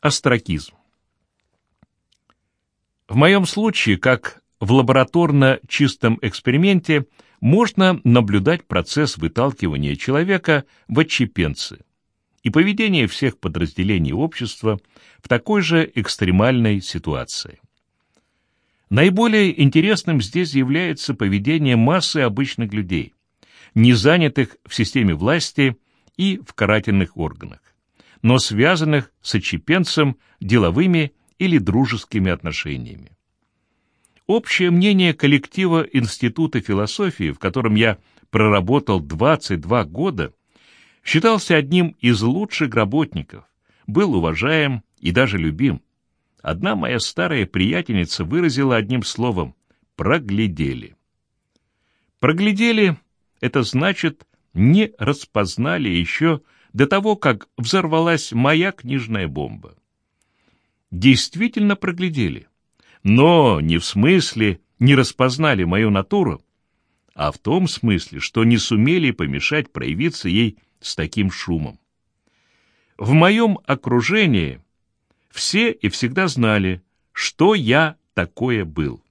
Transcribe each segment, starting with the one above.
Остракизм. В моем случае, как в лабораторно чистом эксперименте, можно наблюдать процесс выталкивания человека в отщепенцы и поведение всех подразделений общества в такой же экстремальной ситуации. Наиболее интересным здесь является поведение массы обычных людей, не занятых в системе власти и в карательных органах, но связанных с отщепенцем деловыми или дружескими отношениями. Общее мнение коллектива Института философии, в котором я проработал 22 года, считался одним из лучших работников, был уважаем и даже любим. Одна моя старая приятельница выразила одним словом «проглядели». Проглядели — это значит, не распознали еще до того, как взорвалась моя книжная бомба. Действительно проглядели, но не в смысле не распознали мою натуру, а в том смысле, что не сумели помешать проявиться ей с таким шумом. В моем окружении все и всегда знали, что я такое был.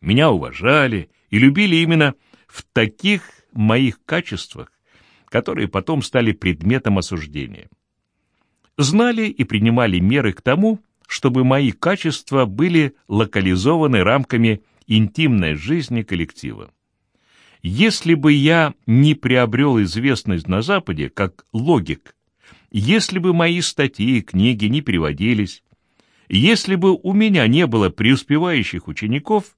Меня уважали и любили именно в таких моих качествах, которые потом стали предметом осуждения. Знали и принимали меры к тому, чтобы мои качества были локализованы рамками интимной жизни коллектива. Если бы я не приобрел известность на Западе как логик, если бы мои статьи и книги не переводились, если бы у меня не было преуспевающих учеников,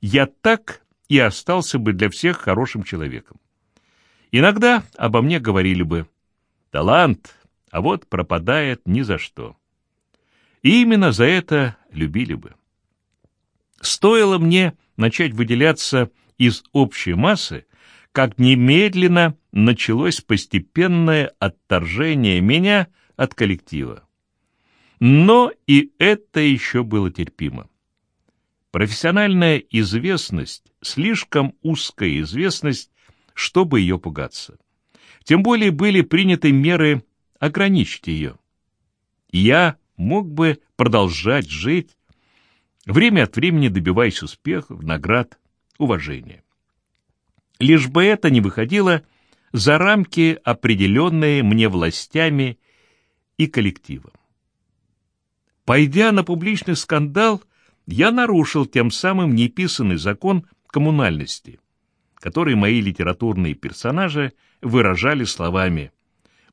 я так и остался бы для всех хорошим человеком. Иногда обо мне говорили бы «талант, а вот пропадает ни за что». И именно за это любили бы. Стоило мне начать выделяться из общей массы, как немедленно началось постепенное отторжение меня от коллектива. Но и это еще было терпимо. Профессиональная известность, слишком узкая известность, чтобы ее пугаться. Тем более были приняты меры ограничить ее. Я мог бы продолжать жить, время от времени добиваясь успехов, наград, уважения. Лишь бы это не выходило за рамки, определенные мне властями и коллективом. Пойдя на публичный скандал, я нарушил тем самым неписанный закон коммунальности, который мои литературные персонажи выражали словами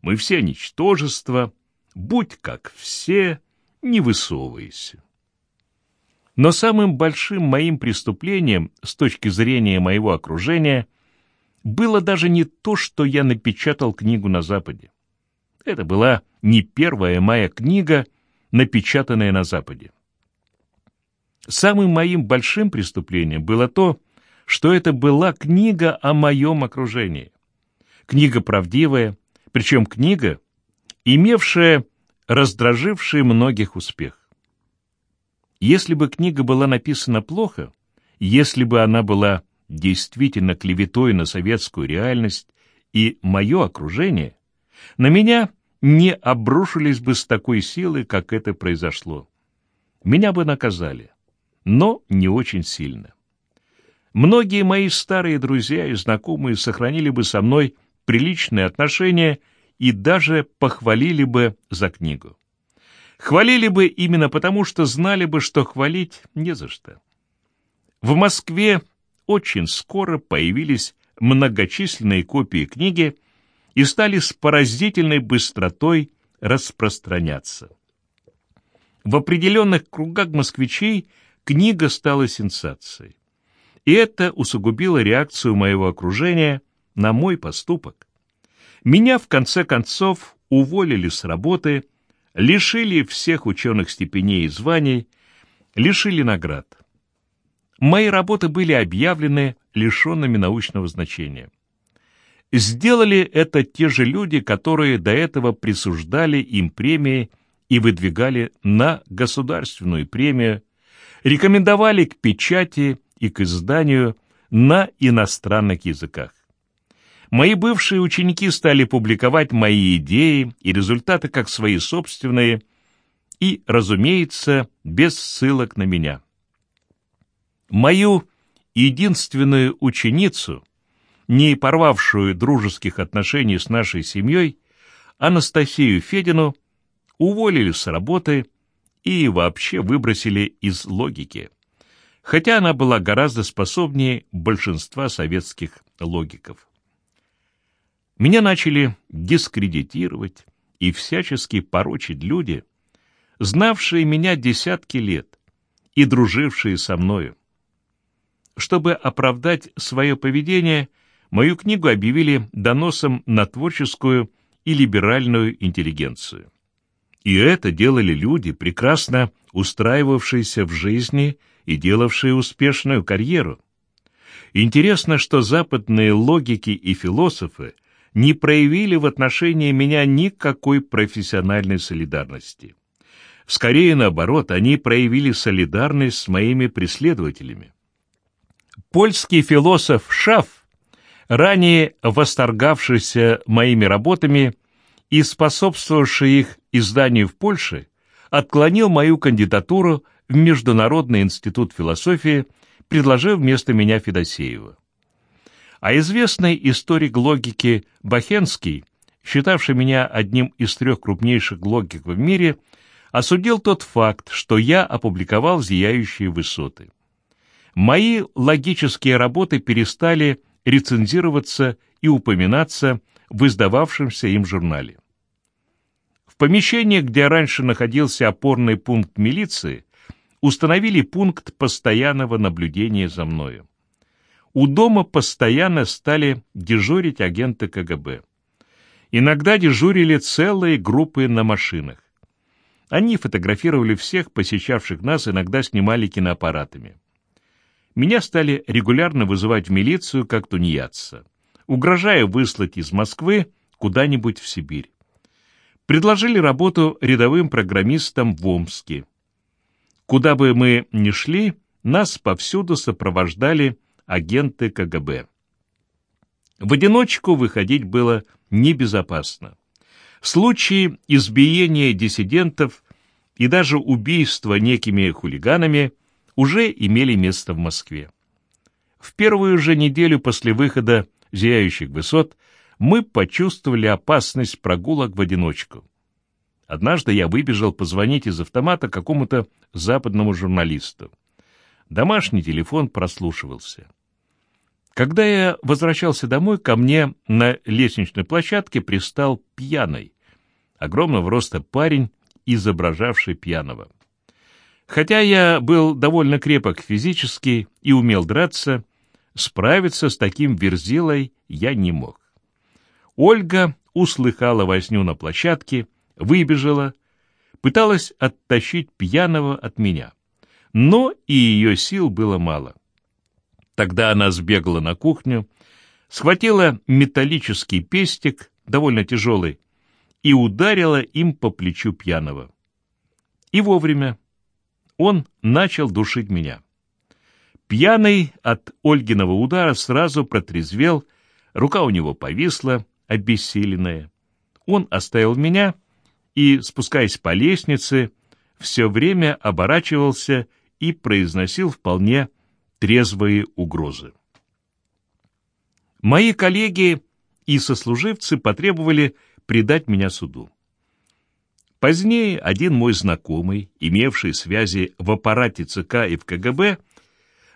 «Мы все ничтожества, будь как все, не высовывайся». Но самым большим моим преступлением с точки зрения моего окружения было даже не то, что я напечатал книгу на Западе. Это была не первая моя книга, напечатанная на Западе. Самым моим большим преступлением было то, что это была книга о моем окружении. Книга правдивая, причем книга, имевшая раздраживший многих успех. Если бы книга была написана плохо, если бы она была действительно клеветой на советскую реальность и мое окружение, на меня не обрушились бы с такой силой, как это произошло. Меня бы наказали, но не очень сильно. Многие мои старые друзья и знакомые сохранили бы со мной приличные отношения и даже похвалили бы за книгу. Хвалили бы именно потому, что знали бы, что хвалить не за что. В Москве очень скоро появились многочисленные копии книги и стали с поразительной быстротой распространяться. В определенных кругах москвичей книга стала сенсацией. И это усугубило реакцию моего окружения на мой поступок. Меня, в конце концов, уволили с работы, лишили всех ученых степеней и званий, лишили наград мои работы были объявлены лишенными научного значения. Сделали это те же люди, которые до этого присуждали им премии и выдвигали на государственную премию, рекомендовали к печати и к изданию на иностранных языках. Мои бывшие ученики стали публиковать мои идеи и результаты как свои собственные, и, разумеется, без ссылок на меня. Мою единственную ученицу, не порвавшую дружеских отношений с нашей семьей, Анастасию Федину, уволили с работы и вообще выбросили из логики, хотя она была гораздо способнее большинства советских логиков. Меня начали дискредитировать и всячески порочить люди, знавшие меня десятки лет и дружившие со мною. Чтобы оправдать свое поведение, мою книгу объявили доносом на творческую и либеральную интеллигенцию. И это делали люди, прекрасно устраивавшиеся в жизни и делавшие успешную карьеру. Интересно, что западные логики и философы не проявили в отношении меня никакой профессиональной солидарности. Скорее наоборот, они проявили солидарность с моими преследователями. Польский философ Шаф, ранее восторгавшийся моими работами и способствовавший их изданию в Польше, отклонил мою кандидатуру в Международный институт философии, предложив вместо меня Федосеева. А известный историк логики Бахенский, считавший меня одним из трех крупнейших логиков в мире, осудил тот факт, что я опубликовал «Зияющие высоты». Мои логические работы перестали рецензироваться и упоминаться в издававшемся им журнале. В помещении, где раньше находился опорный пункт милиции, установили пункт постоянного наблюдения за мною. У дома постоянно стали дежурить агенты КГБ. Иногда дежурили целые группы на машинах. Они фотографировали всех посещавших нас, иногда снимали киноаппаратами. Меня стали регулярно вызывать в милицию как тунеядца, угрожая выслать из Москвы куда-нибудь в Сибирь. Предложили работу рядовым программистам в Омске. Куда бы мы ни шли, нас повсюду сопровождали агенты КГБ. В одиночку выходить было небезопасно. Случаи избиения диссидентов и даже убийства некими хулиганами уже имели место в Москве. В первую же неделю после выхода «Зияющих высот» мы почувствовали опасность прогулок в одиночку. Однажды я выбежал позвонить из автомата какому-то западному журналисту. Домашний телефон прослушивался. Когда я возвращался домой, ко мне на лестничной площадке пристал пьяный, огромного роста парень, изображавший пьяного. Хотя я был довольно крепок физически и умел драться, справиться с таким верзилой я не мог. Ольга услыхала возню на площадке, выбежала, пыталась оттащить пьяного от меня. Но и ее сил было мало. Тогда она сбегала на кухню, схватила металлический пестик, довольно тяжелый, и ударила им по плечу пьяного. И вовремя. Он начал душить меня. Пьяный от Ольгиного удара сразу протрезвел, рука у него повисла, обессиленная. Он оставил меня и, спускаясь по лестнице, все время оборачивался и произносил вполне трезвые угрозы. Мои коллеги и сослуживцы потребовали предать меня суду. Позднее один мой знакомый, имевший связи в аппарате ЦК и в КГБ,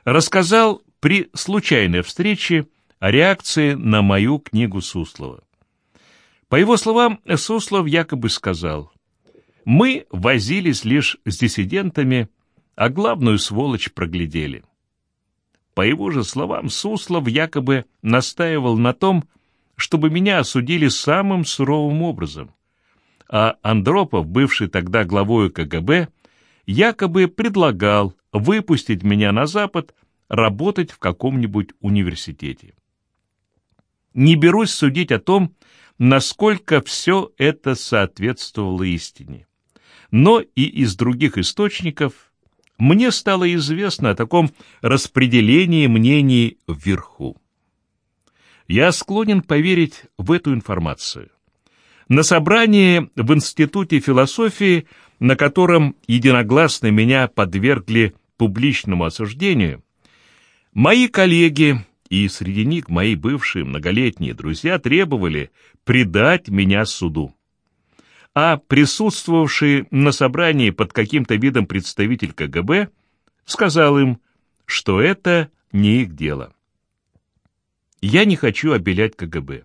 рассказал при случайной встрече о реакции на мою книгу Суслова. По его словам, Суслов якобы сказал, «Мы возились лишь с диссидентами, а главную сволочь проглядели». По его же словам, Суслов якобы настаивал на том, чтобы меня осудили самым суровым образом. А Андропов, бывший тогда главой КГБ, якобы предлагал выпустить меня на Запад работать в каком-нибудь университете. Не берусь судить о том, насколько все это соответствовало истине. Но и из других источников мне стало известно о таком распределении мнений вверху я склонен поверить в эту информацию. На собрании в Институте философии на котором единогласно меня подвергли публичному осуждению, мои коллеги и среди них мои бывшие многолетние друзья требовали предать меня суду. А присутствовавший на собрании под каким-то видом представитель КГБ сказал им, что это не их дело. Я не хочу обелять КГБ.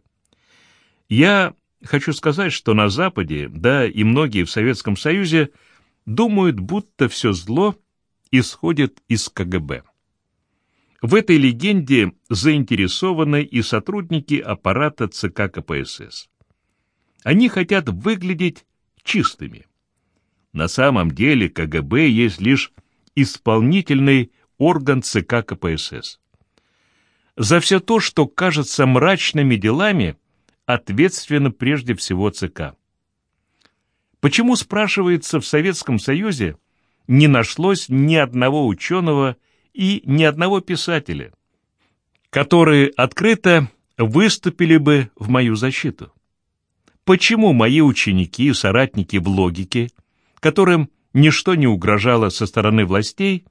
Я хочу сказать, что на Западе, да и многие в Советском Союзе, думают, будто все зло исходит из КГБ. В этой легенде заинтересованы и сотрудники аппарата ЦК КПСС. Они хотят выглядеть чистыми. На самом деле КГБ есть лишь исполнительный орган ЦК КПСС. За все то, что кажется мрачными делами, ответственно прежде всего ЦК. Почему, спрашивается, в Советском Союзе не нашлось ни одного ученого и ни одного писателя, которые открыто выступили бы в мою защиту? Почему мои ученики и соратники в логике, которым ничто не угрожало со стороны властей,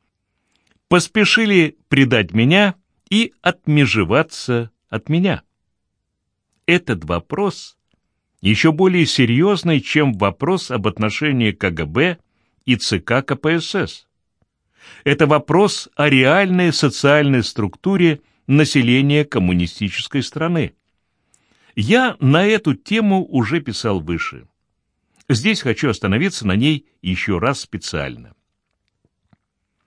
поспешили предать меня и отмежеваться от меня. Этот вопрос еще более серьезный, чем вопрос об отношении КГБ и ЦК КПСС. Это вопрос о реальной социальной структуре населения коммунистической страны. Я на эту тему уже писал выше. Здесь хочу остановиться на ней еще раз специально.